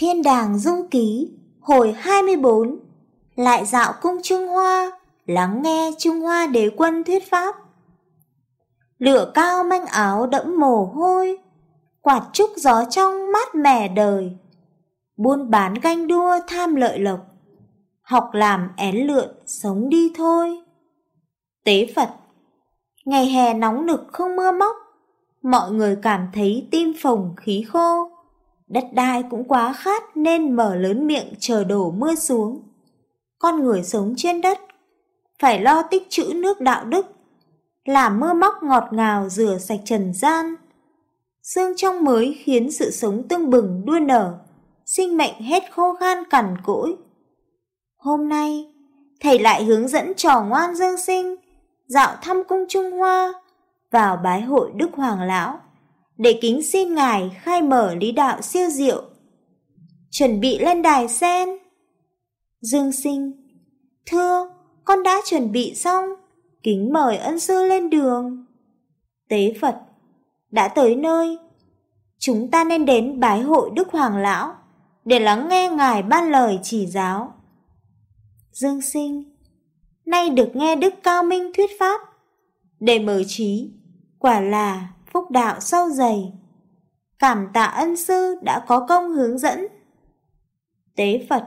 Thiên đàng dung ký, hồi 24, lại dạo cung Trung Hoa, lắng nghe Trung Hoa đế quân thuyết pháp. Lửa cao manh áo đẫm mồ hôi, quạt trúc gió trong mát mẻ đời. Buôn bán ganh đua tham lợi lộc, học làm én lượn sống đi thôi. Tế Phật Ngày hè nóng nực không mưa móc, mọi người cảm thấy tim phồng khí khô. Đất đai cũng quá khát nên mở lớn miệng chờ đổ mưa xuống. Con người sống trên đất, phải lo tích trữ nước đạo đức, làm mưa móc ngọt ngào rửa sạch trần gian. Sương trong mới khiến sự sống tương bừng đua nở, sinh mệnh hết khô khan cằn cỗi. Hôm nay, thầy lại hướng dẫn trò ngoan dương sinh, dạo thăm cung Trung Hoa, vào bái hội Đức Hoàng Lão, để kính xin Ngài khai mở lý đạo siêu diệu. Chuẩn bị lên đài sen. Dương sinh, thưa, con đã chuẩn bị xong, kính mời ân sư lên đường. Tế Phật, đã tới nơi, chúng ta nên đến bái hội Đức Hoàng Lão, để lắng nghe Ngài ban lời chỉ giáo. Dương sinh, nay được nghe Đức Cao Minh thuyết pháp, để mở trí, quả là phúc đạo sâu dày. Cảm tạ ân sư đã có công hướng dẫn. Tế Phật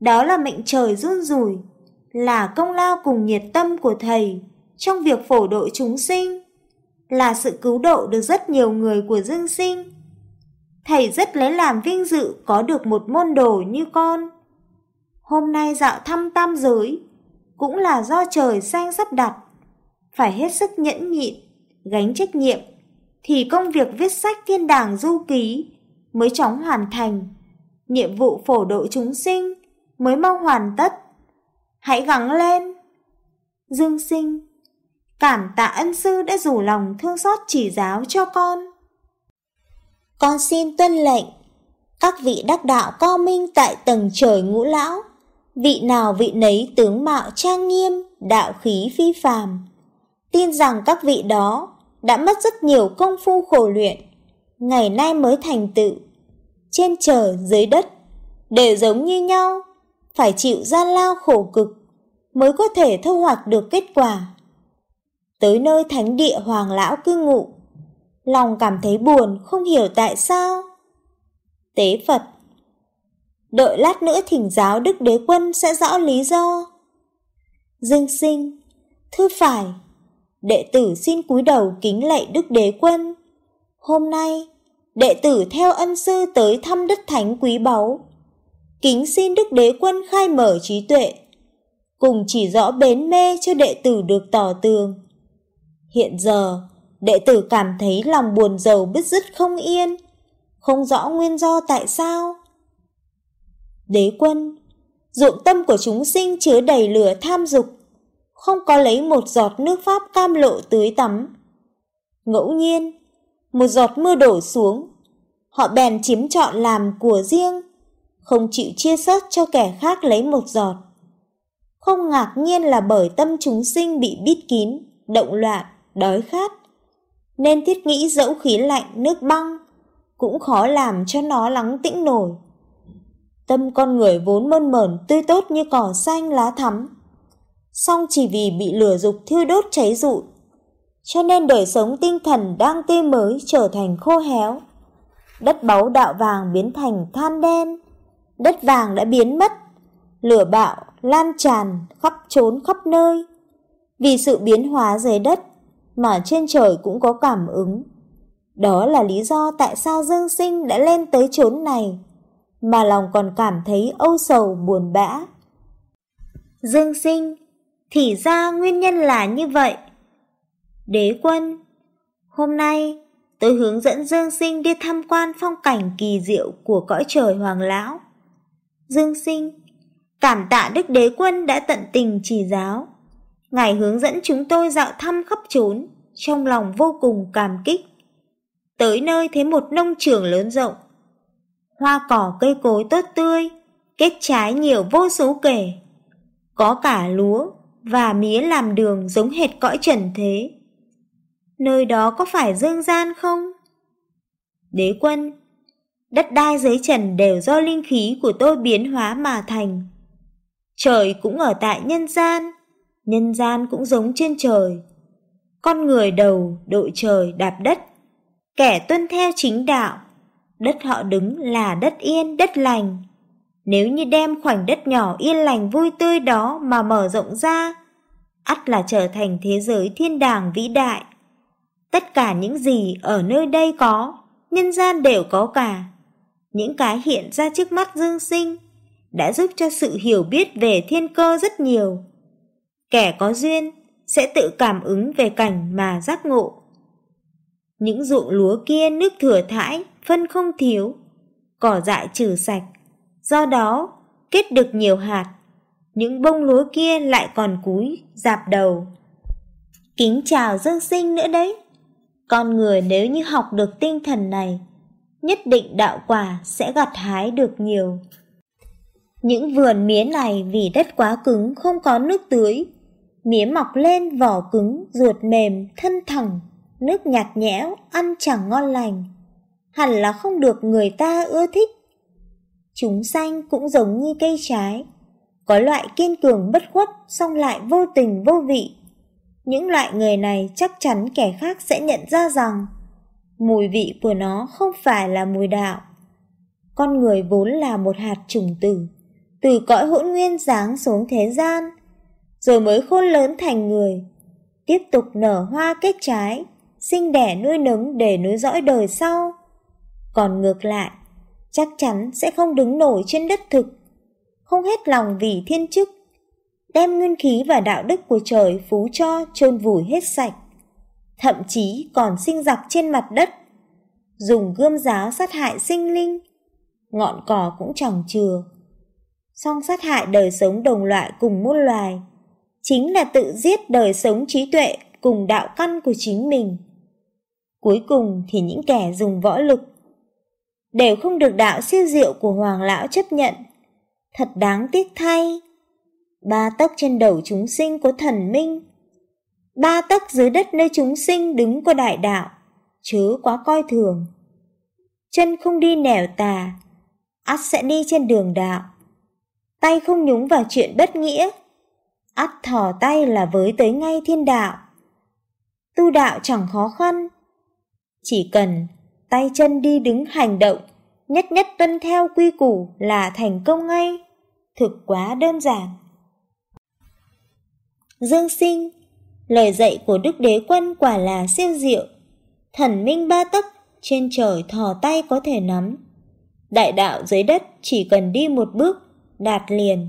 Đó là mệnh trời run rủi, là công lao cùng nhiệt tâm của Thầy trong việc phổ độ chúng sinh, là sự cứu độ được rất nhiều người của dương sinh. Thầy rất lấy làm vinh dự có được một môn đồ như con. Hôm nay dạo thăm tam giới, cũng là do trời xanh sắp đặt, phải hết sức nhẫn nhịn, gánh trách nhiệm, thì công việc viết sách thiên đàng du ký mới chóng hoàn thành, nhiệm vụ phổ độ chúng sinh mới mau hoàn tất. Hãy gắng lên! Dương sinh, cảm tạ ân sư đã rủ lòng thương xót chỉ giáo cho con. Con xin tuân lệnh, các vị đắc đạo co minh tại tầng trời ngũ lão, vị nào vị nấy tướng mạo trang nghiêm, đạo khí phi phàm. Tin rằng các vị đó đã mất rất nhiều công phu khổ luyện, ngày nay mới thành tựu. Trên trời dưới đất, đều giống như nhau, phải chịu gian lao khổ cực, mới có thể thu hoạch được kết quả. Tới nơi thánh địa hoàng lão cư ngụ, lòng cảm thấy buồn không hiểu tại sao. Tế Phật Đợi lát nữa thỉnh giáo Đức Đế Quân sẽ rõ lý do. Dương sinh, thư phải, đệ tử xin cúi đầu kính lạy Đức Đế Quân. Hôm nay, đệ tử theo ân sư tới thăm đất thánh quý báu. Kính xin Đức Đế Quân khai mở trí tuệ, cùng chỉ rõ bến mê cho đệ tử được tỏ tường. Hiện giờ, đệ tử cảm thấy lòng buồn rầu bứt rứt không yên, không rõ nguyên do tại sao. Đế quân, ruộng tâm của chúng sinh chứa đầy lửa tham dục, không có lấy một giọt nước pháp cam lộ tưới tắm. Ngẫu nhiên, một giọt mưa đổ xuống, họ bèn chiếm chọn làm của riêng, không chịu chia sớt cho kẻ khác lấy một giọt. Không ngạc nhiên là bởi tâm chúng sinh bị bít kín, động loạn, đói khát, nên thiết nghĩ dẫu khí lạnh, nước băng, cũng khó làm cho nó lắng tĩnh nổi. Tâm con người vốn mơn mởn tươi tốt như cỏ xanh lá thắm, song chỉ vì bị lửa dục thiêu đốt cháy rụi, cho nên đời sống tinh thần đang tươi mới trở thành khô héo. Đất báu đạo vàng biến thành than đen, đất vàng đã biến mất, lửa bạo lan tràn khắp trốn khắp nơi. Vì sự biến hóa dưới đất mà trên trời cũng có cảm ứng. Đó là lý do tại sao Dương Sinh đã lên tới chốn này, mà lòng còn cảm thấy âu sầu buồn bã. Dương Sinh thì ra nguyên nhân là như vậy. Đế quân, hôm nay tôi hướng dẫn Dương Sinh đi tham quan phong cảnh kỳ diệu của cõi trời Hoàng Lão. Dương Sinh, cảm tạ Đức Đế quân đã tận tình chỉ giáo. Ngài hướng dẫn chúng tôi dạo thăm khắp trốn, trong lòng vô cùng cảm kích. Tới nơi thấy một nông trường lớn rộng, hoa cỏ cây cối tốt tươi, kết trái nhiều vô số kể. Có cả lúa, và mía làm đường giống hệt cõi trần thế. Nơi đó có phải dương gian không? Đế quân, Đất đai dưới trần đều do linh khí của tôi biến hóa mà thành. Trời cũng ở tại nhân gian, nhân gian cũng giống trên trời. Con người đầu đội trời đạp đất, kẻ tuân theo chính đạo, đất họ đứng là đất yên, đất lành. Nếu như đem khoảnh đất nhỏ yên lành vui tươi đó mà mở rộng ra, ắt là trở thành thế giới thiên đàng vĩ đại. Tất cả những gì ở nơi đây có, nhân gian đều có cả. Những cái hiện ra trước mắt Dương Sinh đã giúp cho sự hiểu biết về thiên cơ rất nhiều. Kẻ có duyên sẽ tự cảm ứng về cảnh mà giác ngộ. Những ruộng lúa kia nước thừa thãi, phân không thiếu, cỏ dại trừ sạch, do đó kết được nhiều hạt. Những bông lúa kia lại còn cúi, dạp đầu. Kính chào Dương Sinh nữa đấy. Con người nếu như học được tinh thần này, nhất định đạo quả sẽ gặt hái được nhiều. Những vườn mía này vì đất quá cứng không có nước tưới, mía mọc lên vỏ cứng, ruột mềm, thân thẳng, nước nhạt nhẽo, ăn chẳng ngon lành, hẳn là không được người ta ưa thích. Chúng xanh cũng giống như cây trái, có loại kiên cường bất khuất song lại vô tình vô vị. Những loại người này chắc chắn kẻ khác sẽ nhận ra rằng mùi vị của nó không phải là mùi đạo. Con người vốn là một hạt trùng tử, từ cõi hỗn nguyên giáng xuống thế gian, rồi mới khôn lớn thành người, tiếp tục nở hoa kết trái, sinh đẻ nuôi nấng để nối dõi đời sau. Còn ngược lại, chắc chắn sẽ không đứng nổi trên đất thực, không hết lòng vì thiên chức, đem nguyên khí và đạo đức của trời phú cho chôn vùi hết sạch, thậm chí còn sinh giặc trên mặt đất, dùng gươm giáo sát hại sinh linh, ngọn cỏ cũng chẳng chừa. Song sát hại đời sống đồng loại cùng muôn loài, chính là tự giết đời sống trí tuệ cùng đạo căn của chính mình. Cuối cùng thì những kẻ dùng võ lực đều không được đạo siêu diệu của Hoàng Lão chấp nhận. Thật đáng tiếc thay. Ba tấc trên đầu chúng sinh có thần minh. Ba tấc dưới đất nơi chúng sinh đứng có đại đạo, chớ quá coi thường. Chân không đi nẻo tà, ắt sẽ đi trên đường đạo. Tay không nhúng vào chuyện bất nghĩa, ắt thò tay là với tới ngay thiên đạo. Tu đạo chẳng khó khăn, chỉ cần tay chân đi đứng hành động, nhất nhất tuân theo quy củ là thành công ngay. Thực quá đơn giản. Dương sinh, lời dạy của Đức Đế Quân quả là siêu diệu. Thần minh ba tấc, trên trời thò tay có thể nắm. Đại đạo dưới đất chỉ cần đi một bước, đạt liền.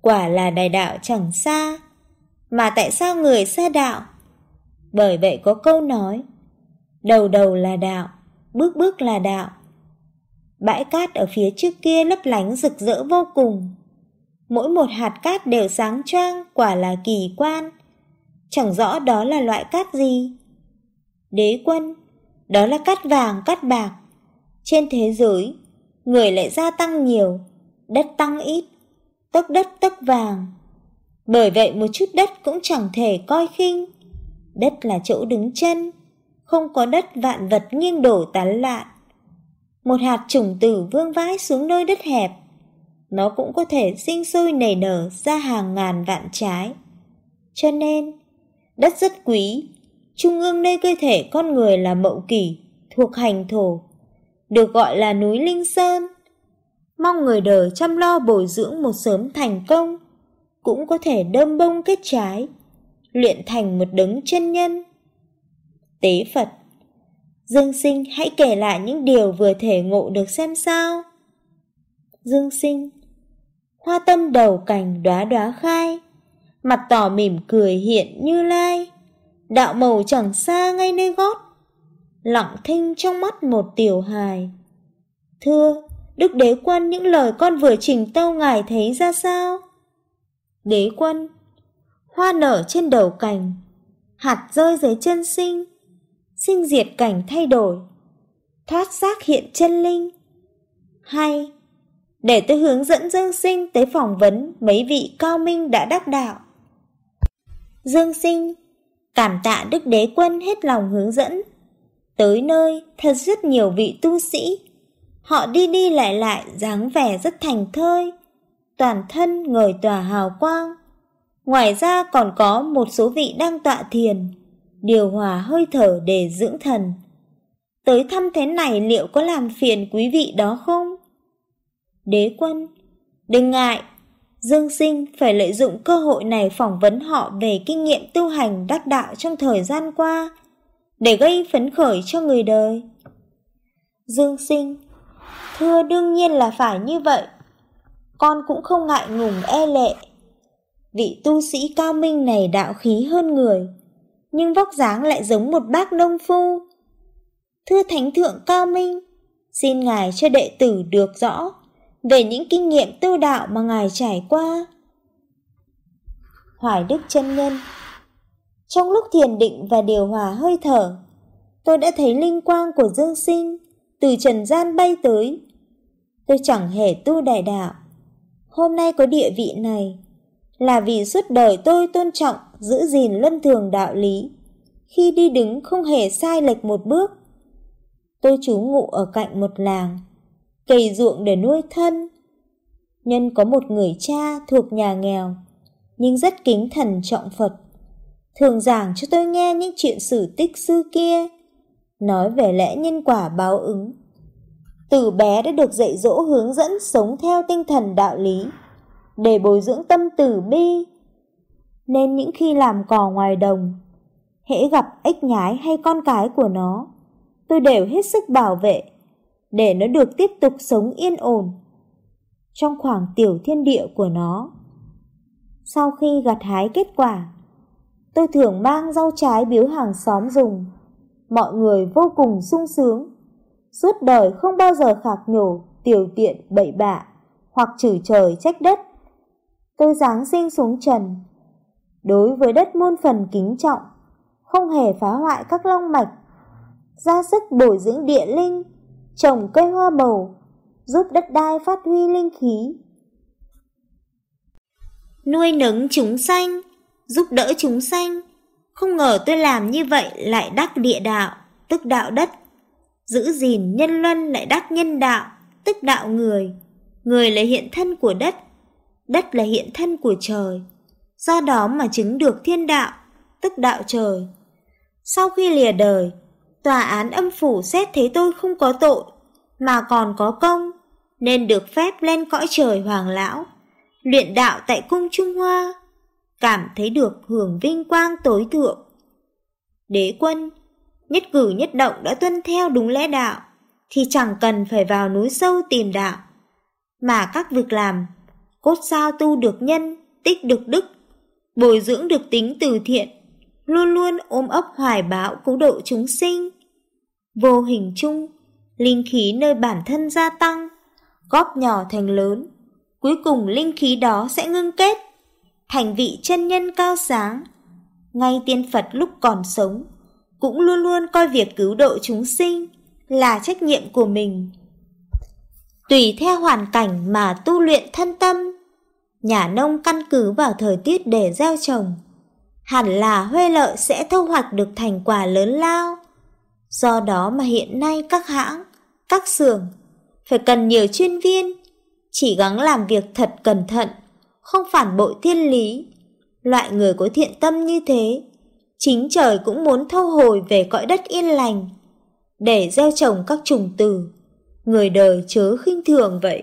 Quả là đại đạo chẳng xa. Mà tại sao người xa đạo? Bởi vậy có câu nói, Đầu đầu là đạo, bước bước là đạo. Bãi cát ở phía trước kia lấp lánh rực rỡ vô cùng. Mỗi một hạt cát đều sáng choang, quả là kỳ quan. Chẳng rõ đó là loại cát gì. Đế quân, đó là cát vàng, cát bạc. Trên thế giới, người lại gia tăng nhiều, đất tăng ít, tấc đất tấc vàng. Bởi vậy một chút đất cũng chẳng thể coi khinh. Đất là chỗ đứng chân, không có đất vạn vật nghiêng đổ tán loạn. Một hạt trùng tử vương vãi xuống nơi đất hẹp, nó cũng có thể sinh sôi nảy nở ra hàng ngàn vạn trái. Cho nên, đất rất quý, trung ương nơi cơ thể con người là mậu kỷ, thuộc hành thổ, được gọi là núi Linh Sơn. Mong người đời chăm lo bồi dưỡng một sớm thành công, cũng có thể đơm bông kết trái, luyện thành một đấng chân nhân tế Phật. Dương sinh hãy kể lại những điều vừa thể ngộ được xem sao. Dương sinh Hoa tâm đầu cành đóa đóa khai, mặt tỏ mỉm cười hiện như lai, đạo màu chẳng xa ngay nơi gót, lặng thinh trong mắt một tiểu hài. Thưa, Đức Đế Quân những lời con vừa trình tâu ngài thấy ra sao? Đế Quân Hoa nở trên đầu cành, hạt rơi dưới chân sinh, sinh diệt cảnh thay đổi, thoát xác hiện chân linh. Hay, để tôi hướng dẫn Dương Sinh tới phỏng vấn mấy vị cao minh đã đắc đạo. Dương Sinh, cảm tạ Đức Đế Quân hết lòng hướng dẫn. Tới nơi thật rất nhiều vị tu sĩ, Họ đi đi lại lại dáng vẻ rất thành thơi, toàn thân ngời tỏa hào quang. Ngoài ra còn có một số vị đang tọa thiền, điều hòa hơi thở để dưỡng thần. Tới thăm thế này liệu có làm phiền quý vị đó không? Đế quân, đừng ngại, Dương Sinh phải lợi dụng cơ hội này phỏng vấn họ về kinh nghiệm tu hành đắc đạo trong thời gian qua, để gây phấn khởi cho người đời. Dương Sinh, thưa đương nhiên là phải như vậy. Con cũng không ngại ngùng e lệ. Vị tu sĩ cao minh này đạo khí hơn người, nhưng vóc dáng lại giống một bác nông phu. Thưa Thánh Thượng Cao Minh, xin Ngài cho đệ tử được rõ về những kinh nghiệm tu đạo mà Ngài trải qua. Hoài Đức chân Nhân Trong lúc thiền định và điều hòa hơi thở, tôi đã thấy linh quang của Dương Sinh từ trần gian bay tới. Tôi chẳng hề tu đại đạo. Hôm nay có địa vị này là vì suốt đời tôi tôn trọng giữ gìn luân thường đạo lý. Khi đi đứng không hề sai lệch một bước. Tôi trú ngụ ở cạnh một làng cày ruộng để nuôi thân. Nhân có một người cha thuộc nhà nghèo, nhưng rất kính thần trọng Phật. Thường giảng cho tôi nghe những chuyện sử tích xưa kia, nói về lẽ nhân quả báo ứng. Từ bé đã được dạy dỗ hướng dẫn sống theo tinh thần đạo lý, để bồi dưỡng tâm từ bi. Nên những khi làm cò ngoài đồng, hễ gặp ếch nhái hay con cái của nó, tôi đều hết sức bảo vệ để nó được tiếp tục sống yên ổn trong khoảng tiểu thiên địa của nó. Sau khi gặt hái kết quả, tôi thường mang rau trái biếu hàng xóm dùng. Mọi người vô cùng sung sướng, suốt đời không bao giờ khạc nhổ, tiểu tiện, bậy bạ hoặc chửi trời trách đất. Tôi giáng sinh xuống trần, đối với đất muôn phần kính trọng, không hề phá hoại các long mạch, ra sức bồi dưỡng địa linh, trồng cây hoa màu, giúp đất đai phát huy linh khí. Nuôi nấng chúng sanh, giúp đỡ chúng sanh. Không ngờ tôi làm như vậy lại đắc địa đạo, tức đạo đất. Giữ gìn nhân luân lại đắc nhân đạo, tức đạo người. Người là hiện thân của đất, đất là hiện thân của trời. Do đó mà chứng được thiên đạo, tức đạo trời. Sau khi lìa đời, tòa án âm phủ xét thấy tôi không có tội, mà còn có công, nên được phép lên cõi trời hoàng lão, luyện đạo tại cung Trung Hoa, cảm thấy được hưởng vinh quang tối thượng. Đế quân, nhất cử nhất động đã tuân theo đúng lẽ đạo, thì chẳng cần phải vào núi sâu tìm đạo, mà các việc làm, cốt sao tu được nhân, tích được đức, bồi dưỡng được tính từ thiện, luôn luôn ôm ấp hoài bão cứu độ chúng sinh. Vô hình chung, linh khí nơi bản thân gia tăng, góp nhỏ thành lớn. Cuối cùng linh khí đó sẽ ngưng kết, thành vị chân nhân cao sáng. Ngay tiên Phật lúc còn sống, cũng luôn luôn coi việc cứu độ chúng sinh là trách nhiệm của mình. Tùy theo hoàn cảnh mà tu luyện thân tâm, nhà nông căn cứ vào thời tiết để gieo trồng, hẳn là huê lợi sẽ thu hoạch được thành quả lớn lao. Do đó mà hiện nay các hãng, các xưởng phải cần nhiều chuyên viên, chỉ gắng làm việc thật cẩn thận, không phản bội thiên lý. Loại người có thiện tâm như thế, chính trời cũng muốn thâu hồi về cõi đất yên lành, để gieo trồng các trùng từ, người đời chớ khinh thường vậy.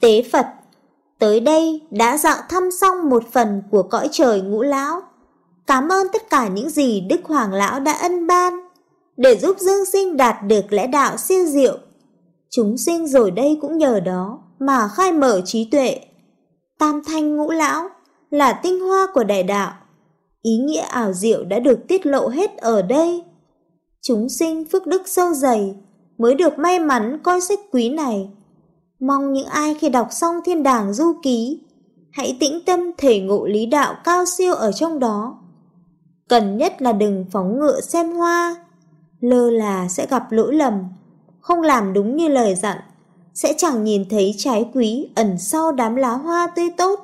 Tế Phật Tới đây đã dạo thăm xong một phần của cõi trời ngũ lão. Cảm ơn tất cả những gì Đức Hoàng Lão đã ân ban, để giúp Dương Sinh đạt được lẽ đạo siêu diệu Chúng sinh rồi đây cũng nhờ đó mà khai mở trí tuệ. Tam thanh ngũ lão là tinh hoa của đại đạo. Ý nghĩa ảo diệu đã được tiết lộ hết ở đây. Chúng sinh phước đức sâu dày mới được may mắn coi sách quý này. Mong những ai khi đọc xong thiên đàng du ký, hãy tĩnh tâm thể ngộ lý đạo cao siêu ở trong đó. Cần nhất là đừng phóng ngựa xem hoa, lơ là sẽ gặp lỗi lầm không làm đúng như lời dặn, sẽ chẳng nhìn thấy trái quý ẩn sau đám lá hoa tươi tốt.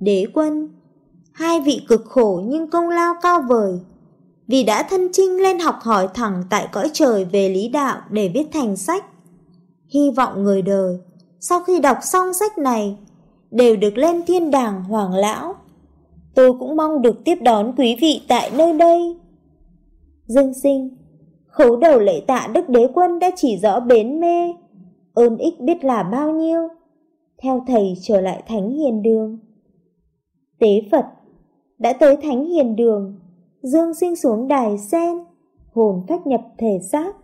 Đế quân, hai vị cực khổ nhưng công lao cao vời, vì đã thân chinh lên học hỏi thẳng tại cõi trời về lý đạo để viết thành sách. Hy vọng người đời, sau khi đọc xong sách này, đều được lên thiên đàng hoàng lão. Tôi cũng mong được tiếp đón quý vị tại nơi đây. Dương sinh, khấu đầu lễ tạ Đức Đế Quân đã chỉ rõ bến mê, ơn ích biết là bao nhiêu. Theo thầy trở lại Thánh Hiền Đường. Tế Phật đã tới Thánh Hiền Đường, Dương sinh xuống đài sen, hồn phách nhập thể xác,